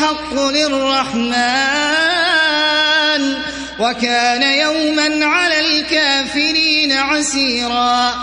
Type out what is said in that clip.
الحق للرحمن وكان يوما على الكافرين عسيرا